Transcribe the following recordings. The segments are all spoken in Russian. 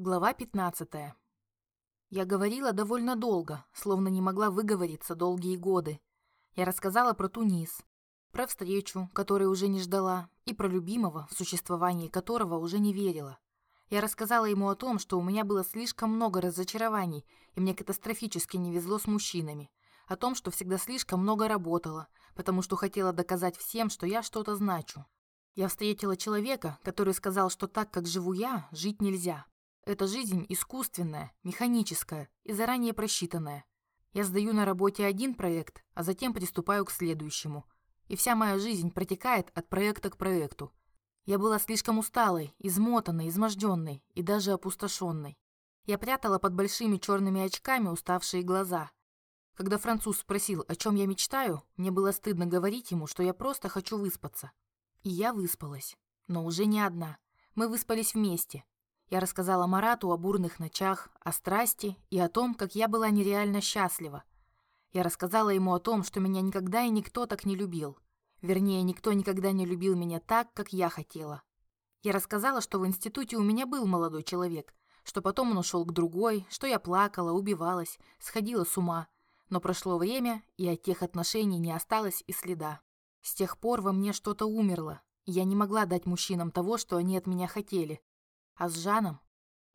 Глава 15. Я говорила довольно долго, словно не могла выговориться долгие годы. Я рассказала про Тунис, про встречу, которой уже не ждала, и про любимого, в существовании которого уже не верила. Я рассказала ему о том, что у меня было слишком много разочарований, и мне катастрофически не везло с мужчинами. О том, что всегда слишком много работала, потому что хотела доказать всем, что я что-то значу. Я встретила человека, который сказал, что так, как живу я, жить нельзя. Эта жизнь искусственная, механическая и заранее просчитанная. Я сдаю на работе один проект, а затем приступаю к следующему. И вся моя жизнь протекает от проекта к проекту. Я была слишком усталой, измотанной, изможденной и даже опустошенной. Я прятала под большими черными очками уставшие глаза. Когда француз спросил, о чем я мечтаю, мне было стыдно говорить ему, что я просто хочу выспаться. И я выспалась. Но уже не одна. Мы выспались вместе, я рассказала Марату о бурных ночах, о страсти и о том, как я была нереально счастлива. Я рассказала ему о том, что меня никогда и никто так не любил. Вернее, никто никогда не любил меня так, как я хотела. Я рассказала, что в институте у меня был молодой человек, что потом он ушел к другой, что я плакала, убивалась, сходила с ума. Но прошло время, и от тех отношений не осталось и следа. С тех пор во мне что-то умерло, я не могла дать мужчинам того, что они от меня хотели. А с Жаном?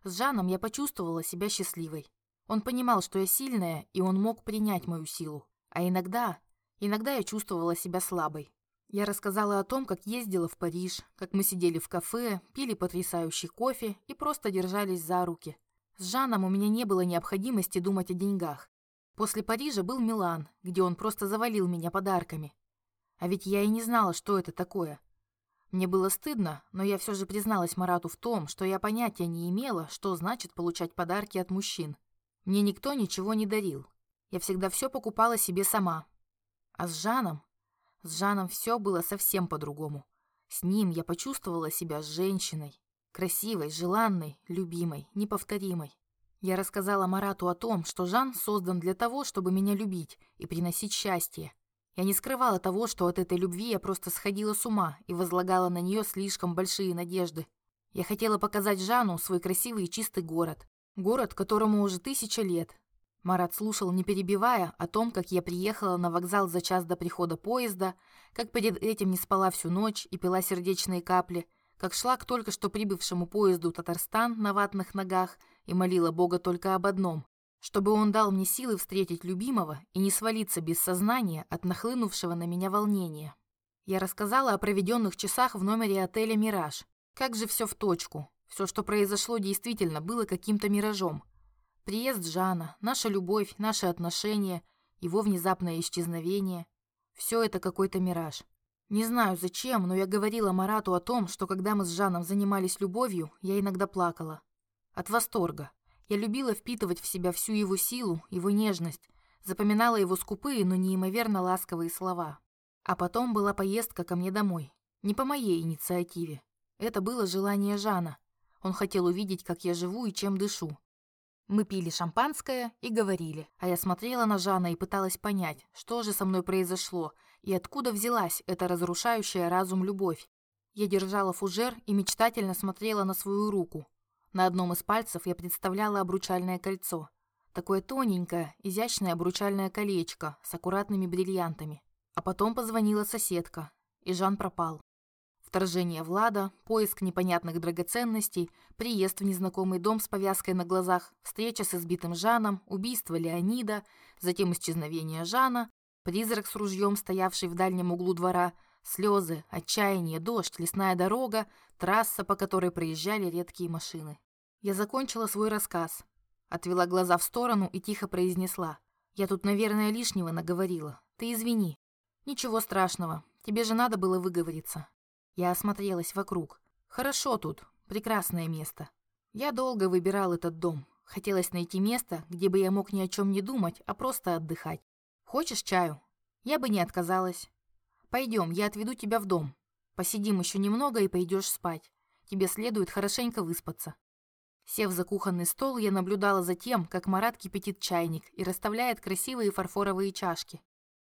С Жаном я почувствовала себя счастливой. Он понимал, что я сильная, и он мог принять мою силу. А иногда, иногда я чувствовала себя слабой. Я рассказала о том, как ездила в Париж, как мы сидели в кафе, пили потрясающий кофе и просто держались за руки. С Жаном у меня не было необходимости думать о деньгах. После Парижа был Милан, где он просто завалил меня подарками. А ведь я и не знала, что это такое. Мне было стыдно, но я все же призналась Марату в том, что я понятия не имела, что значит получать подарки от мужчин. Мне никто ничего не дарил. Я всегда все покупала себе сама. А с Жаном? С Жаном все было совсем по-другому. С ним я почувствовала себя женщиной. Красивой, желанной, любимой, неповторимой. Я рассказала Марату о том, что Жан создан для того, чтобы меня любить и приносить счастье. Я не скрывала того, что от этой любви я просто сходила с ума и возлагала на нее слишком большие надежды. Я хотела показать Жану свой красивый и чистый город. Город, которому уже тысяча лет. Марат слушал, не перебивая, о том, как я приехала на вокзал за час до прихода поезда, как перед этим не спала всю ночь и пила сердечные капли, как шла к только что прибывшему поезду Татарстан на ватных ногах и молила Бога только об одном чтобы он дал мне силы встретить любимого и не свалиться без сознания от нахлынувшего на меня волнения. Я рассказала о проведенных часах в номере отеля «Мираж». Как же все в точку. Все, что произошло, действительно было каким-то миражом. Приезд Жана, наша любовь, наши отношения, его внезапное исчезновение. Все это какой-то мираж. Не знаю зачем, но я говорила Марату о том, что когда мы с Жаном занимались любовью, я иногда плакала. От восторга. Я любила впитывать в себя всю его силу, его нежность, запоминала его скупые, но неимоверно ласковые слова. А потом была поездка ко мне домой. Не по моей инициативе. Это было желание Жана. Он хотел увидеть, как я живу и чем дышу. Мы пили шампанское и говорили, а я смотрела на Жана и пыталась понять, что же со мной произошло и откуда взялась эта разрушающая разум любовь. Я держала фужер и мечтательно смотрела на свою руку, на одном из пальцев я представляла обручальное кольцо. Такое тоненькое, изящное обручальное колечко с аккуратными бриллиантами. А потом позвонила соседка, и Жан пропал. Вторжение Влада, поиск непонятных драгоценностей, приезд в незнакомый дом с повязкой на глазах, встреча с избитым Жаном, убийство Леонида, затем исчезновение Жана, призрак с ружьем, стоявший в дальнем углу двора, слезы, отчаяние, дождь, лесная дорога, трасса, по которой проезжали редкие машины. Я закончила свой рассказ, отвела глаза в сторону и тихо произнесла. «Я тут, наверное, лишнего наговорила. Ты извини. Ничего страшного. Тебе же надо было выговориться». Я осмотрелась вокруг. «Хорошо тут. Прекрасное место. Я долго выбирал этот дом. Хотелось найти место, где бы я мог ни о чем не думать, а просто отдыхать. Хочешь чаю? Я бы не отказалась. Пойдем, я отведу тебя в дом. Посидим еще немного и пойдешь спать. Тебе следует хорошенько выспаться. Сев за кухонный стол, я наблюдала за тем, как Марат кипятит чайник и расставляет красивые фарфоровые чашки.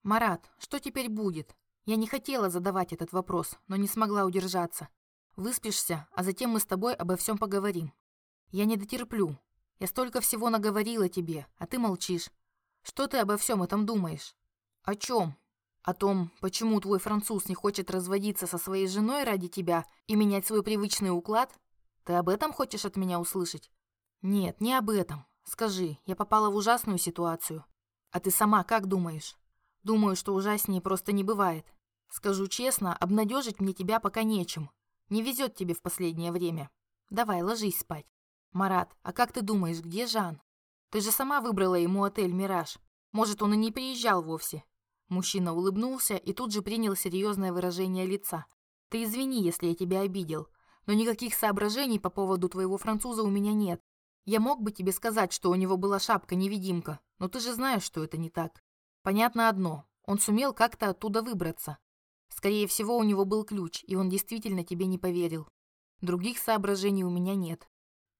«Марат, что теперь будет?» Я не хотела задавать этот вопрос, но не смогла удержаться. «Выспишься, а затем мы с тобой обо всем поговорим». Я не дотерплю. Я столько всего наговорила тебе, а ты молчишь. Что ты обо всем этом думаешь? О чем? О том, почему твой француз не хочет разводиться со своей женой ради тебя и менять свой привычный уклад? Ты об этом хочешь от меня услышать? Нет, не об этом. Скажи, я попала в ужасную ситуацию. А ты сама как думаешь? Думаю, что ужаснее просто не бывает. Скажу честно, обнадежить мне тебя пока нечем. Не везет тебе в последнее время. Давай, ложись спать. Марат, а как ты думаешь, где Жан? Ты же сама выбрала ему отель «Мираж». Может, он и не приезжал вовсе. Мужчина улыбнулся и тут же принял серьезное выражение лица. Ты извини, если я тебя обидел, но никаких соображений по поводу твоего француза у меня нет. Я мог бы тебе сказать, что у него была шапка-невидимка, но ты же знаешь, что это не так. Понятно одно. Он сумел как-то оттуда выбраться. Скорее всего, у него был ключ, и он действительно тебе не поверил. Других соображений у меня нет.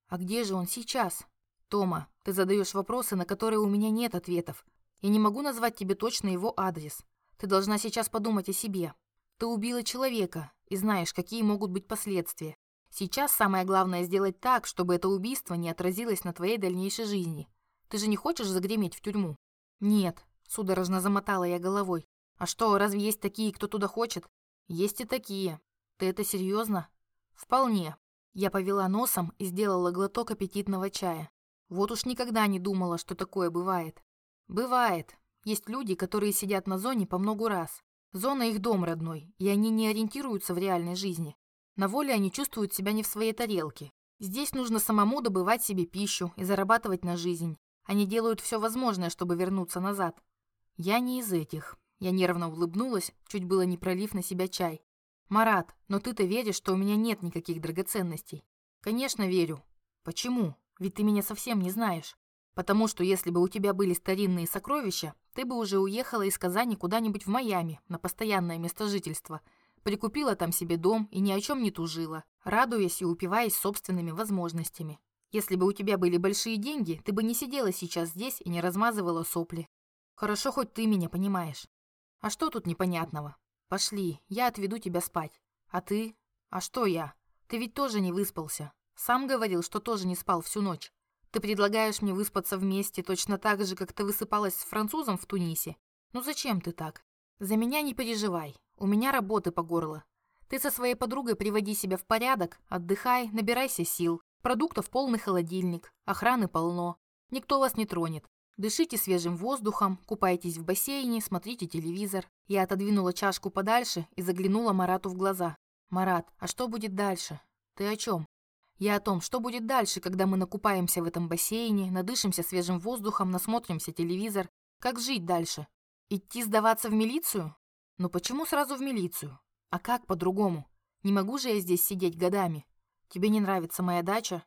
А где же он сейчас? Тома, ты задаешь вопросы, на которые у меня нет ответов. Я не могу назвать тебе точно его адрес. Ты должна сейчас подумать о себе. Ты убила человека, и знаешь, какие могут быть последствия. Сейчас самое главное сделать так, чтобы это убийство не отразилось на твоей дальнейшей жизни. Ты же не хочешь загреметь в тюрьму? Нет, Судорожно замотала я головой. А что, разве есть такие, кто туда хочет? Есть и такие. Ты это серьезно? Вполне. Я повела носом и сделала глоток аппетитного чая. Вот уж никогда не думала, что такое бывает. Бывает. Есть люди, которые сидят на зоне по многу раз. Зона их дом родной, и они не ориентируются в реальной жизни. На воле они чувствуют себя не в своей тарелке. Здесь нужно самому добывать себе пищу и зарабатывать на жизнь. Они делают все возможное, чтобы вернуться назад. Я не из этих. Я нервно улыбнулась, чуть было не пролив на себя чай. Марат, но ты-то веришь, что у меня нет никаких драгоценностей? Конечно, верю. Почему? Ведь ты меня совсем не знаешь. Потому что если бы у тебя были старинные сокровища, ты бы уже уехала из Казани куда-нибудь в Майами на постоянное место жительства, прикупила там себе дом и ни о чем не тужила, радуясь и упиваясь собственными возможностями. Если бы у тебя были большие деньги, ты бы не сидела сейчас здесь и не размазывала сопли. Хорошо, хоть ты меня понимаешь. А что тут непонятного? Пошли, я отведу тебя спать. А ты? А что я? Ты ведь тоже не выспался. Сам говорил, что тоже не спал всю ночь. Ты предлагаешь мне выспаться вместе точно так же, как ты высыпалась с французом в Тунисе? Ну зачем ты так? За меня не переживай. У меня работы по горло. Ты со своей подругой приводи себя в порядок, отдыхай, набирайся сил. Продуктов полный холодильник, охраны полно. Никто вас не тронет. Дышите свежим воздухом, купайтесь в бассейне, смотрите телевизор. Я отодвинула чашку подальше и заглянула Марату в глаза. «Марат, а что будет дальше? Ты о чем?» «Я о том, что будет дальше, когда мы накупаемся в этом бассейне, надышимся свежим воздухом, насмотримся телевизор. Как жить дальше? Идти сдаваться в милицию? Ну почему сразу в милицию? А как по-другому? Не могу же я здесь сидеть годами. Тебе не нравится моя дача?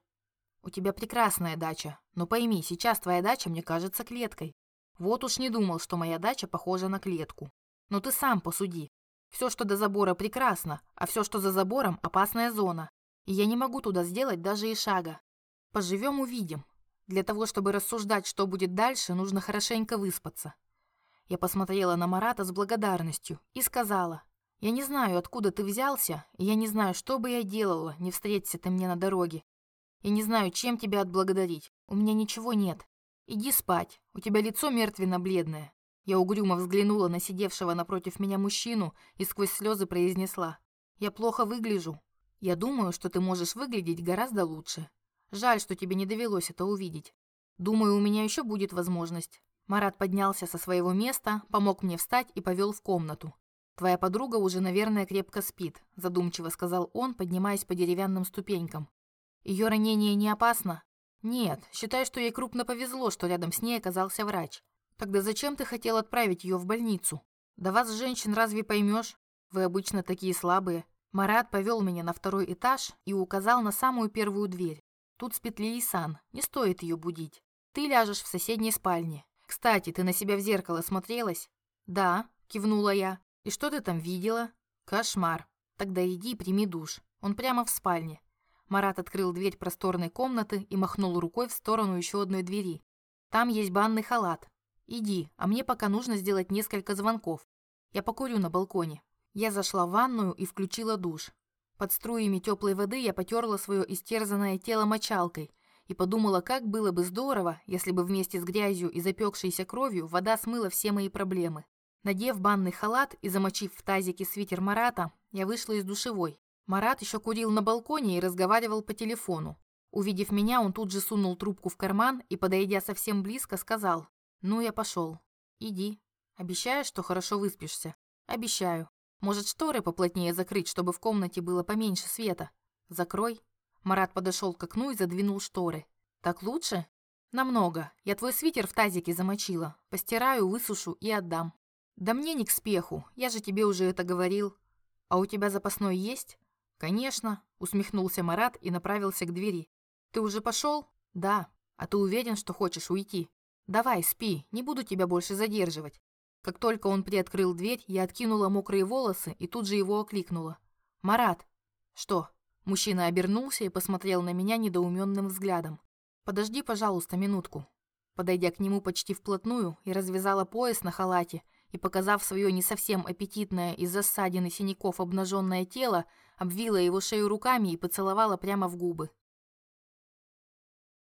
У тебя прекрасная дача, но пойми, сейчас твоя дача мне кажется клеткой. Вот уж не думал, что моя дача похожа на клетку. Но ты сам посуди. Все, что до забора, прекрасно, а все, что за забором, опасная зона. Я не могу туда сделать даже и шага. Поживем, увидим. Для того, чтобы рассуждать, что будет дальше, нужно хорошенько выспаться. Я посмотрела на Марата с благодарностью и сказала, «Я не знаю, откуда ты взялся, и я не знаю, что бы я делала, не встретиться ты мне на дороге. Я не знаю, чем тебя отблагодарить. У меня ничего нет. Иди спать. У тебя лицо мертвенно-бледное. Я угрюмо взглянула на сидевшего напротив меня мужчину и сквозь слезы произнесла. Я плохо выгляжу. Я думаю, что ты можешь выглядеть гораздо лучше. Жаль, что тебе не довелось это увидеть. Думаю, у меня еще будет возможность. Марат поднялся со своего места, помог мне встать и повел в комнату. «Твоя подруга уже, наверное, крепко спит», – задумчиво сказал он, поднимаясь по деревянным ступенькам. Ее ранение не опасно? Нет, считай, что ей крупно повезло, что рядом с ней оказался врач. Тогда зачем ты хотел отправить ее в больницу? Да вас, женщин, разве поймешь? Вы обычно такие слабые. Марат повел меня на второй этаж и указал на самую первую дверь. Тут спит Лиисан, не стоит ее будить. Ты ляжешь в соседней спальне. Кстати, ты на себя в зеркало смотрелась? Да, кивнула я. И что ты там видела? Кошмар. Тогда иди прими душ. Он прямо в спальне. Марат открыл дверь просторной комнаты и махнул рукой в сторону еще одной двери. «Там есть банный халат. Иди, а мне пока нужно сделать несколько звонков. Я покурю на балконе». Я зашла в ванную и включила душ. Под струями теплой воды я потерла свое истерзанное тело мочалкой и подумала, как было бы здорово, если бы вместе с грязью и запекшейся кровью вода смыла все мои проблемы. Надев банный халат и замочив в тазике свитер Марата, я вышла из душевой. Марат еще курил на балконе и разговаривал по телефону. Увидев меня, он тут же сунул трубку в карман и, подойдя совсем близко, сказал «Ну, я пошел. Иди. Обещаешь, что хорошо выспишься?» «Обещаю. Может, шторы поплотнее закрыть, чтобы в комнате было поменьше света?» «Закрой». Марат подошел к окну и задвинул шторы. «Так лучше?» «Намного. Я твой свитер в тазике замочила. Постираю, высушу и отдам». «Да мне не к спеху. Я же тебе уже это говорил». «А у тебя запасной есть?» «Конечно», — усмехнулся Марат и направился к двери. «Ты уже пошел?» «Да. А ты уверен, что хочешь уйти?» «Давай, спи, не буду тебя больше задерживать». Как только он приоткрыл дверь, я откинула мокрые волосы и тут же его окликнула. «Марат!» «Что?» Мужчина обернулся и посмотрел на меня недоуменным взглядом. «Подожди, пожалуйста, минутку». Подойдя к нему почти вплотную, и развязала пояс на халате и, показав свое не совсем аппетитное из-за ссадин и синяков обнаженное тело, обвила его шею руками и поцеловала прямо в губы.